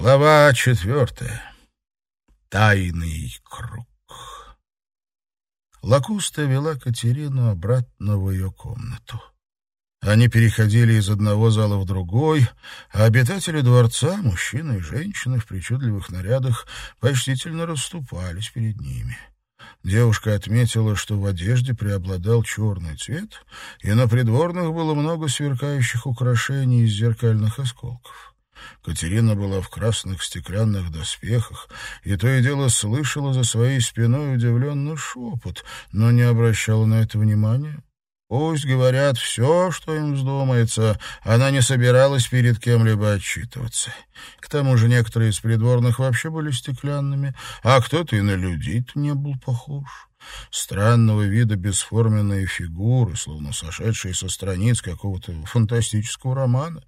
Глава четвертая. Тайный круг. Лакуста вела Катерину обратно в ее комнату. Они переходили из одного зала в другой, а обитатели дворца, мужчины и женщины в причудливых нарядах, почтительно расступались перед ними. Девушка отметила, что в одежде преобладал черный цвет, и на придворных было много сверкающих украшений из зеркальных осколков. Катерина была в красных стеклянных доспехах, и то и дело слышала за своей спиной удивленный шепот, но не обращала на это внимания. Пусть говорят все, что им вздумается, она не собиралась перед кем-либо отчитываться. К тому же некоторые из придворных вообще были стеклянными, а кто-то и на людей-то не был похож. Странного вида бесформенные фигуры, словно сошедшие со страниц какого-то фантастического романа.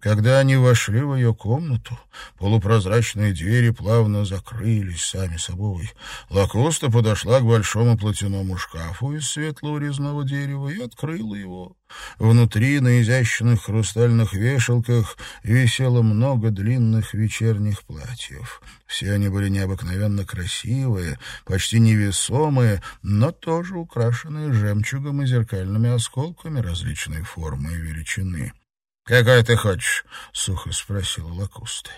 Когда они вошли в ее комнату, полупрозрачные двери плавно закрылись сами собой. Лакоста подошла к большому платяному шкафу из светлого резного дерева и открыла его. Внутри на изящных хрустальных вешалках висело много длинных вечерних платьев. Все они были необыкновенно красивые, почти невесомые, но тоже украшенные жемчугом и зеркальными осколками различной формы и величины. «Какой ты хочешь?» — сухо спросила Лакуста.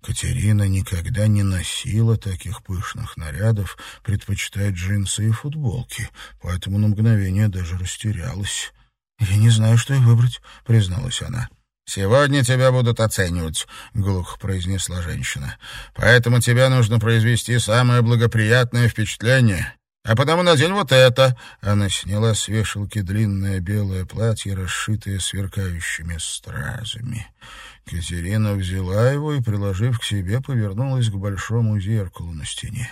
Катерина никогда не носила таких пышных нарядов, предпочитая джинсы и футболки, поэтому на мгновение даже растерялась. «Я не знаю, что и выбрать», — призналась она. «Сегодня тебя будут оценивать», — глухо произнесла женщина. «Поэтому тебе нужно произвести самое благоприятное впечатление. А потому надень вот это!» Она сняла с вешалки длинное белое платье, расшитое сверкающими стразами. Катерина взяла его и, приложив к себе, повернулась к большому зеркалу на стене.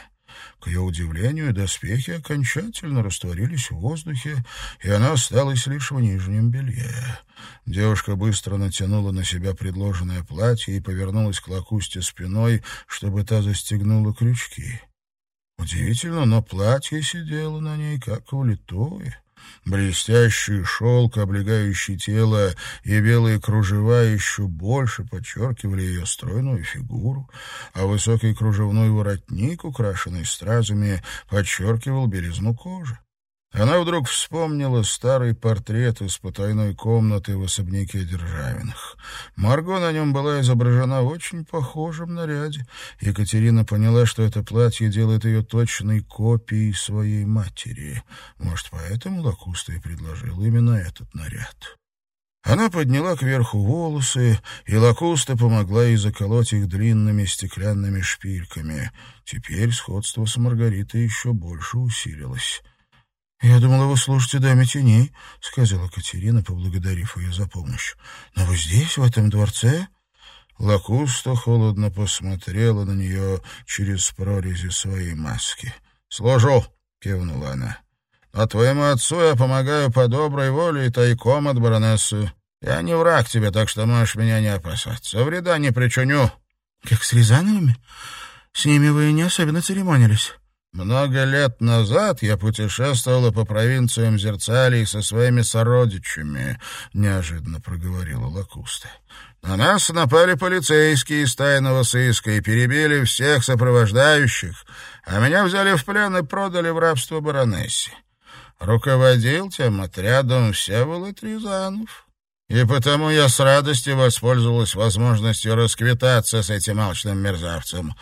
К ее удивлению, доспехи окончательно растворились в воздухе, и она осталась лишь в нижнем белье. Девушка быстро натянула на себя предложенное платье и повернулась к Лакусте спиной, чтобы та застегнула крючки. Удивительно, но платье сидело на ней как влитое. Блестящий шелк, облегающий тело, и белые кружева еще больше подчеркивали ее стройную фигуру, а высокий кружевной воротник, украшенный стразами, подчеркивал белизну кожи. Она вдруг вспомнила старый портрет из потайной комнаты в особняке Державиных. Марго на нем была изображена в очень похожем наряде. Екатерина поняла, что это платье делает ее точной копией своей матери. Может, поэтому Лакуста и предложил именно этот наряд. Она подняла кверху волосы, и Лакуста помогла ей заколоть их длинными стеклянными шпильками. Теперь сходство с Маргаритой еще больше усилилось. «Я думала, вы служите даме теней», — сказала Катерина, поблагодарив ее за помощь. «Но вы здесь, в этом дворце?» Лакуста холодно посмотрела на нее через прорези своей маски. «Служу», — кивнула она. «А твоему отцу я помогаю по доброй воле и тайком от баронессы. Я не враг тебе, так что можешь меня не опасаться. Вреда не причиню». «Как с Рязановыми? С ними вы не особенно церемонились». Много лет назад я путешествовала по провинциям Зерцалии со своими сородичами, — неожиданно проговорила Лакуста. На нас напали полицейские из тайного сыска и перебили всех сопровождающих, а меня взяли в плен и продали в рабство баронессе. Руководил тем отрядом Всеволод Рязанов. И потому я с радостью воспользовалась возможностью расквитаться с этим алчным мерзавцем.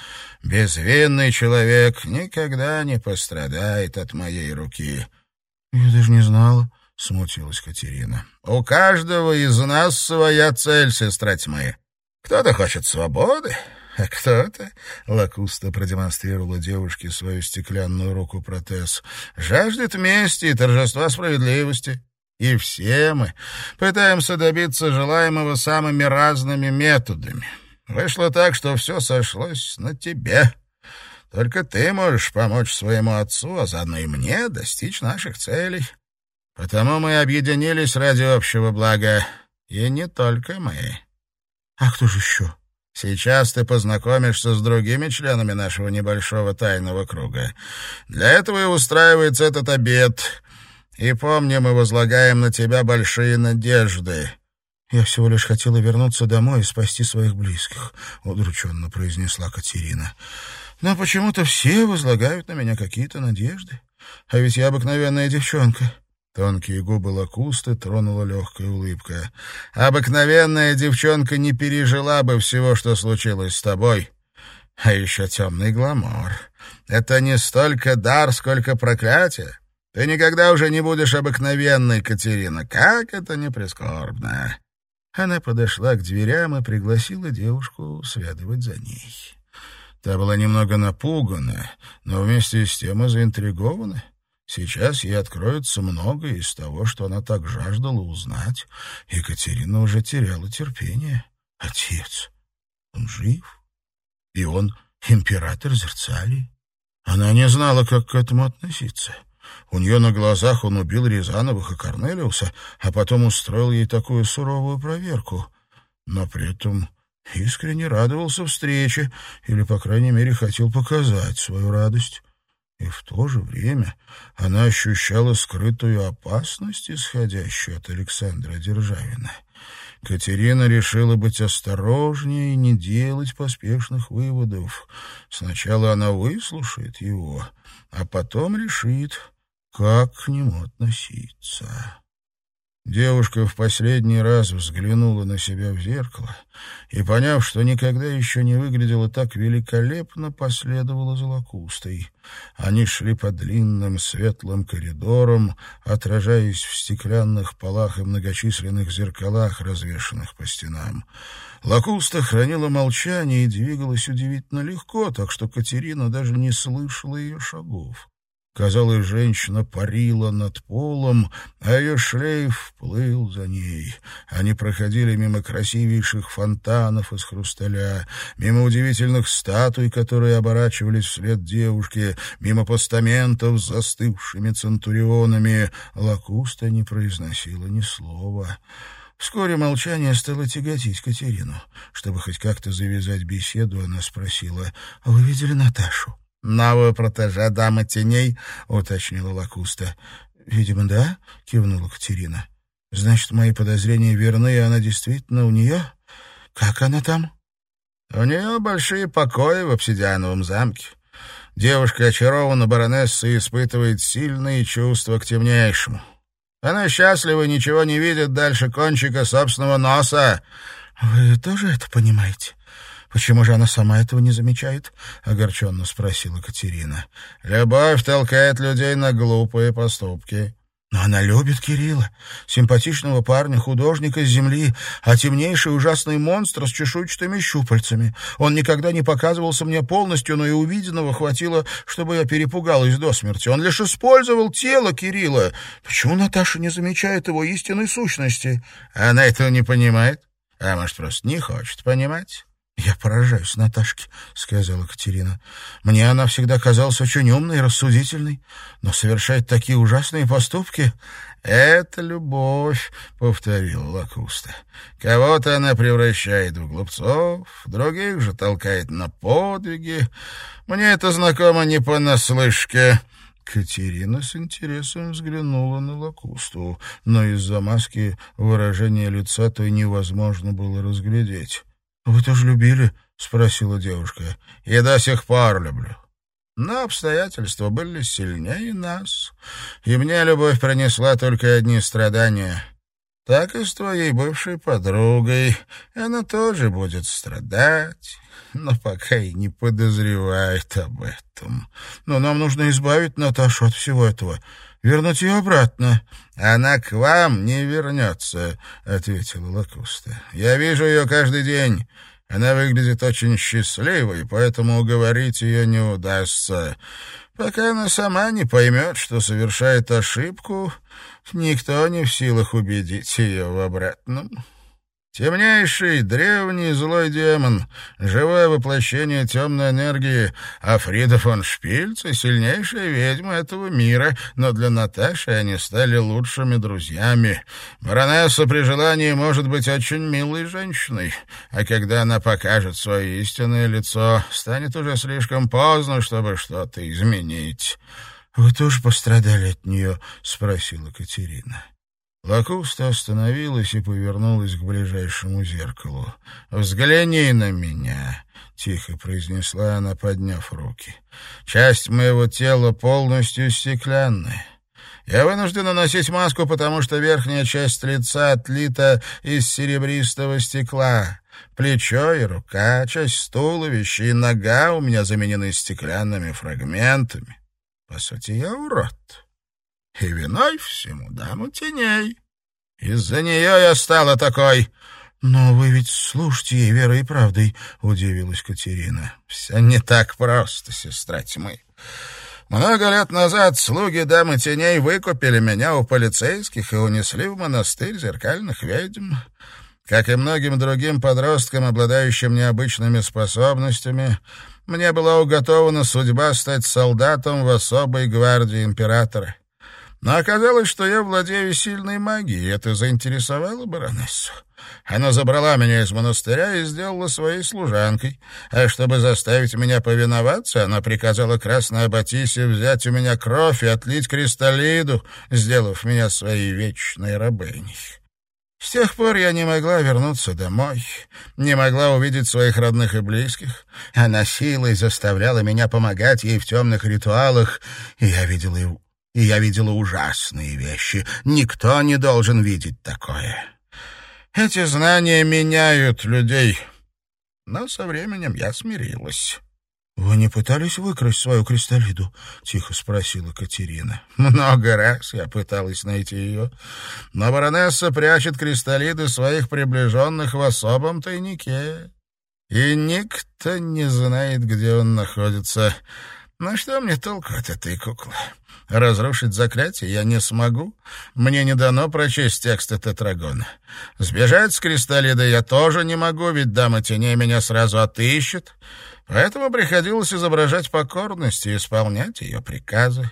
Безвинный человек никогда не пострадает от моей руки. — Я даже не знала, — смутилась Катерина. — У каждого из нас своя цель, сестра тьмы. Кто-то хочет свободы, а кто-то, — Лакуста продемонстрировала девушке свою стеклянную руку-протез, — жаждет мести и торжества справедливости. И все мы пытаемся добиться желаемого самыми разными методами. Вышло так, что все сошлось на тебе. Только ты можешь помочь своему отцу, а заодно и мне достичь наших целей. Потому мы объединились ради общего блага. И не только мы. А кто же еще? Сейчас ты познакомишься с другими членами нашего небольшого тайного круга. Для этого и устраивается этот обед, и помни, мы возлагаем на тебя большие надежды. «Я всего лишь хотела вернуться домой и спасти своих близких», — удрученно произнесла Катерина. «Но почему-то все возлагают на меня какие-то надежды. А ведь я обыкновенная девчонка». Тонкие губы Лакусты тронула легкая улыбка. «Обыкновенная девчонка не пережила бы всего, что случилось с тобой. А еще темный гламор. Это не столько дар, сколько проклятие. Ты никогда уже не будешь обыкновенной, Катерина. Как это не прискорбно!» Она подошла к дверям и пригласила девушку следовать за ней. Та была немного напугана, но вместе с тем и заинтригована. Сейчас ей откроется многое из того, что она так жаждала узнать. Екатерина уже теряла терпение. Отец, он жив? И он император Зерцалии? Она не знала, как к этому относиться. У нее на глазах он убил Рязановых и Корнелиуса, а потом устроил ей такую суровую проверку. Но при этом искренне радовался встрече, или, по крайней мере, хотел показать свою радость. И в то же время она ощущала скрытую опасность, исходящую от Александра Державина. Катерина решила быть осторожнее и не делать поспешных выводов. Сначала она выслушает его, а потом решит, как к нему относиться. Девушка в последний раз взглянула на себя в зеркало и, поняв, что никогда еще не выглядела так великолепно, последовала за лакустой. Они шли по длинным светлым коридорам, отражаясь в стеклянных полах и многочисленных зеркалах, развешанных по стенам. Лакуста хранила молчание и двигалась удивительно легко, так что Катерина даже не слышала ее шагов. Казалось, женщина парила над полом, а ее шлейф плыл за ней. Они проходили мимо красивейших фонтанов из хрусталя, мимо удивительных статуй, которые оборачивались вслед девушке, мимо постаментов с застывшими центурионами. Лакуста не произносила ни слова. Вскоре молчание стало тяготить Катерину. Чтобы хоть как-то завязать беседу, она спросила, «Вы видели Наташу?» «Новую протеже дамы теней», — уточнила Лакуста. «Видимо, да», — кивнула Катерина. «Значит, мои подозрения верны, и она действительно у нее? Как она там?» «У нее большие покои в обсидиановом замке. Девушка очарована баронессой и испытывает сильные чувства к темнейшему. Она счастлива и ничего не видит дальше кончика собственного носа». «Вы тоже это понимаете?» «Почему же она сама этого не замечает?» — огорченно спросила Катерина. «Любовь толкает людей на глупые поступки». Но она любит Кирилла, симпатичного парня, художника с земли, а темнейший ужасный монстр с чешуйчатыми щупальцами. Он никогда не показывался мне полностью, но и увиденного хватило, чтобы я перепугалась до смерти. Он лишь использовал тело Кирилла. Почему Наташа не замечает его истинной сущности? Она этого не понимает, а может, просто не хочет понимать. «Я поражаюсь Наташке», — сказала Катерина. «Мне она всегда казалась очень умной и рассудительной, но совершает такие ужасные поступки». «Это любовь», — повторила Лакуста. «Кого-то она превращает в глупцов, других же толкает на подвиги. Мне это знакомо не понаслышке». Катерина с интересом взглянула на Лакусту, но из-за маски выражение лица той невозможно было разглядеть. «Вы тоже любили?» — спросила девушка. «И до сих пор люблю. Но обстоятельства были сильнее нас, и мне любовь принесла только одни страдания. Так и с твоей бывшей подругой. Она тоже будет страдать, но пока и не подозревает об этом. Но нам нужно избавить Наташу от всего этого, вернуть ее обратно». «Она к вам не вернется», — ответила Лакуста. «Я вижу ее каждый день». Она выглядит очень счастливой, поэтому уговорить ее не удастся. Пока она сама не поймет, что совершает ошибку, никто не в силах убедить ее в обратном. Темнейший, древний злой демон, живое воплощение темной энергии, а Фрида фон Шпильц — сильнейшая ведьма этого мира, но для Наташи они стали лучшими друзьями. Баронесса при желании может быть очень милой женщиной, а когда она покажет свое истинное лицо, станет уже слишком поздно, чтобы что-то изменить. — Вы тоже пострадали от нее? — спросила Катерина. Лакуста остановилась и повернулась к ближайшему зеркалу. «Взгляни на меня!» — тихо произнесла она, подняв руки. «Часть моего тела полностью стеклянная. Я вынуждена носить маску, потому что верхняя часть лица отлита из серебристого стекла. Плечо и рука, часть туловища и нога у меня заменены стеклянными фрагментами. По сути, я урод. И виной всему даму теней. Из-за нее я стала такой. «Но вы ведь слушайте ей верой и правдой», — удивилась Катерина. «Все не так просто, сестра тьмы. Много лет назад слуги дамы теней выкупили меня у полицейских и унесли в монастырь зеркальных ведьм. Как и многим другим подросткам, обладающим необычными способностями, мне была уготована судьба стать солдатом в особой гвардии императора. Но оказалось, что я владею сильной магией, и это заинтересовало баронессу. Она забрала меня из монастыря и сделала своей служанкой. А чтобы заставить меня повиноваться, она приказала Красной Аббатисе взять у меня кровь и отлить кристаллиду, сделав меня своей вечной рабыней. С тех пор я не могла вернуться домой, не могла увидеть своих родных и близких. Она силой заставляла меня помогать ей в темных ритуалах, и я видела, и я видела ужасные вещи. Никто не должен видеть такое. Эти знания меняют людей. Но со временем я смирилась. «Вы не пытались выкрасть свою кристаллиду?» — тихо спросила Катерина. «Много раз я пыталась найти ее. Но баронесса прячет кристаллиды своих приближенных в особом тайнике. И никто не знает, где он находится. Но что мне толку от этой куклы? Разрушить заклятие я не смогу. Мне не дано прочесть тексты тетрагона. Сбежать с кристаллида я тоже не могу, ведь дама теней меня сразу отыщет. Поэтому приходилось изображать покорность и исполнять ее приказы.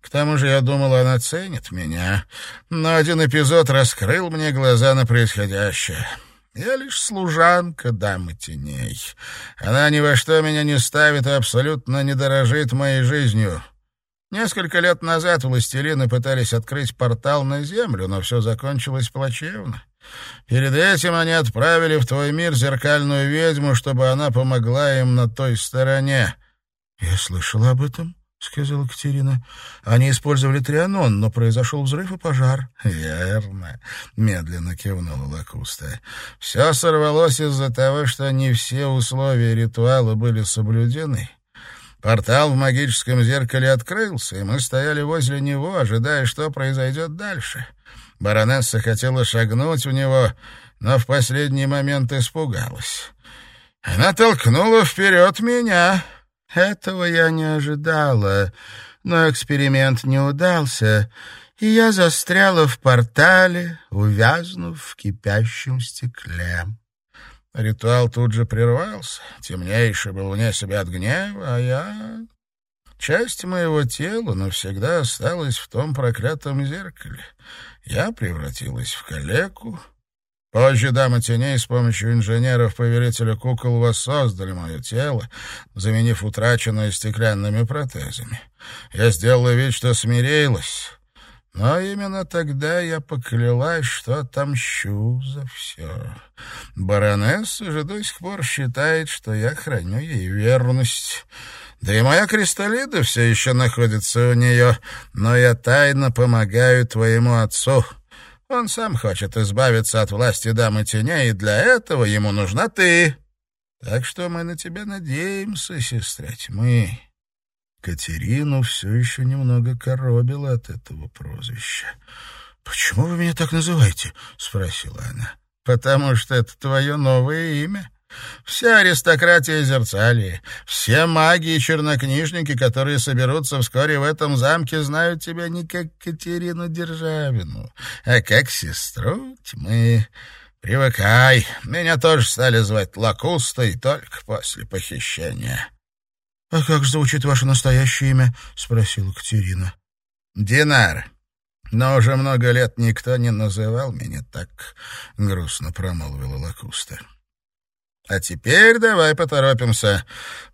К тому же я думал, она ценит меня. Но один эпизод раскрыл мне глаза на происходящее. Я лишь служанка дамы теней. Она ни во что меня не ставит и абсолютно не дорожит моей жизнью. Несколько лет назад властелины пытались открыть портал на Землю, но все закончилось плачевно. Перед этим они отправили в твой мир зеркальную ведьму, чтобы она помогла им на той стороне. — Я слышала об этом, — сказала Катерина. — Они использовали трианон, но произошел взрыв и пожар. — Верно, — медленно кивнула Лакуста. — Все сорвалось из-за того, что не все условия ритуала были соблюдены. Портал в магическом зеркале открылся, и мы стояли возле него, ожидая, что произойдет дальше. Баронесса хотела шагнуть в него, но в последний момент испугалась. Она толкнула вперед меня. Этого я не ожидала, но эксперимент не удался, и я застряла в портале, увязнув в кипящем стекле. Ритуал тут же прервался. Темнейший был вне себя от гнева, а я... Часть моего тела навсегда осталась в том проклятом зеркале. Я превратилась в калеку. Позже дамы теней с помощью инженеров-повелителя кукол воссоздали мое тело, заменив утраченное стеклянными протезами. Я сделала вид, что смирилась, но именно тогда я поклялась, что отомщу за все. Баронесса же до сих пор считает, что я храню ей верность». Да и моя кристаллида все еще находится у нее, но я тайно помогаю твоему отцу. Он сам хочет избавиться от власти дамы теней, и для этого ему нужна ты. Так что мы на тебя надеемся, сестра тьмы». Катерину все еще немного коробило от этого прозвища. «Почему вы меня так называете?» — спросила она. «Потому что это твое новое имя. Вся аристократия Зерцалии, все маги и чернокнижники, которые соберутся вскоре в этом замке, знают тебя не как Катерину Державину, а как сестру тьмы. Привыкай, меня тоже стали звать Лакустой только после похищения. — А как звучит ваше настоящее имя? — спросила Катерина. — Динар. Но уже много лет никто не называл меня так, — грустно промолвила Лакуста. — а теперь давай поторопимся.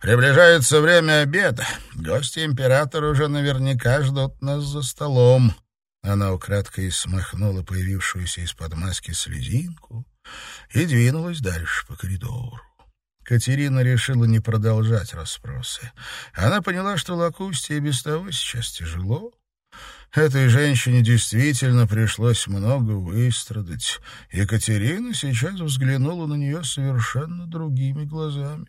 Приближается время обеда. Гости императора уже наверняка ждут нас за столом. Она украдкой смахнула появившуюся из-под маски слезинку и двинулась дальше по коридору. Катерина решила не продолжать расспросы. Она поняла, что Лакусте без того сейчас тяжело. Этой женщине действительно пришлось много выстрадать. Екатерина сейчас взглянула на нее совершенно другими глазами.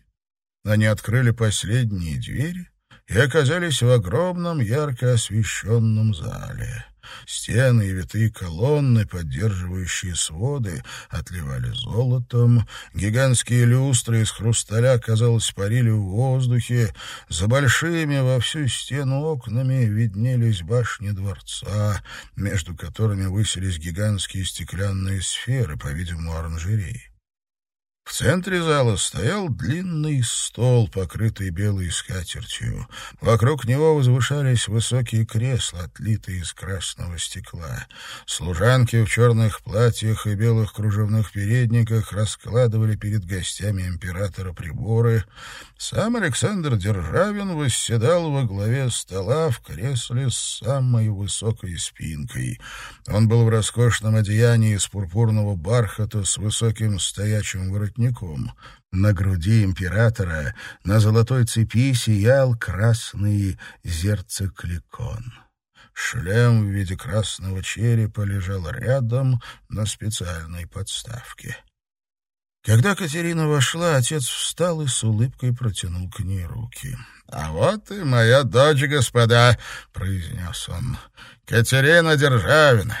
Они открыли последние двери и оказались в огромном ярко освещенном зале. Стены и витые колонны, поддерживающие своды, отливали золотом. Гигантские люстры из хрусталя, казалось, парили в воздухе. За большими во всю стену окнами виднелись башни дворца, между которыми высились гигантские стеклянные сферы, по-видимому, оранжереи. В центре зала стоял длинный стол, покрытый белой скатертью. Вокруг него возвышались высокие кресла, отлитые из красного стекла. Служанки в черных платьях и белых кружевных передниках раскладывали перед гостями императора приборы. Сам Александр Державин восседал во главе стола в кресле с самой высокой спинкой. Он был в роскошном одеянии из пурпурного бархата с высоким стоячим воротником воротником. На груди императора на золотой цепи сиял красный зерцекликон. Шлем в виде красного черепа лежал рядом на специальной подставке. Когда Катерина вошла, отец встал и с улыбкой протянул к ней руки. — А вот и моя дочь, господа, — произнес он, — Катерина Державина.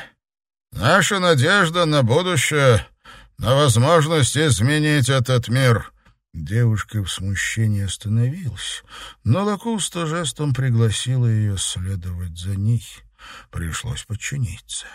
Наша надежда на будущее на возможность изменить этот мир». Девушка в смущении остановилась, но Лакуста жестом пригласила ее следовать за ней. Пришлось подчиниться.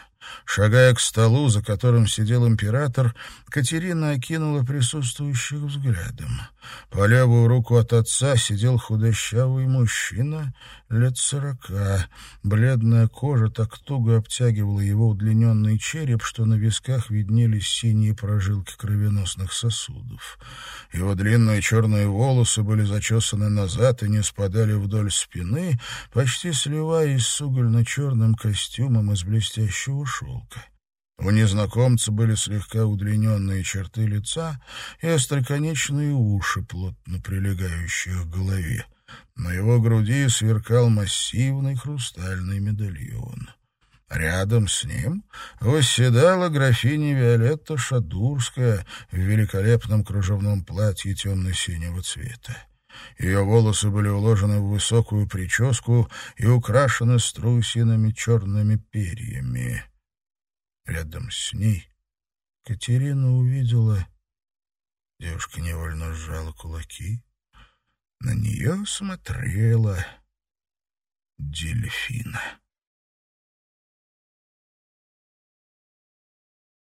Шагая к столу, за которым сидел император, Катерина окинула присутствующих взглядом. По левую руку от отца сидел худощавый мужчина лет сорока. Бледная кожа так туго обтягивала его удлиненный череп, что на висках виднелись синие прожилки кровеносных сосудов. Его длинные черные волосы были зачесаны назад и не спадали вдоль спины, почти сливаясь с угольно-черным костюмом из блестящего шелка. У незнакомца были слегка удлиненные черты лица и остроконечные уши, плотно прилегающие к голове. На его груди сверкал массивный хрустальный медальон. Рядом с ним восседала графиня Виолетта Шадурская в великолепном кружевном платье темно-синего цвета. Ее волосы были уложены в высокую прическу и украшены струсинами черными перьями. Рядом с ней Катерина увидела... Девушка невольно сжала кулаки. На нее смотрела дельфина.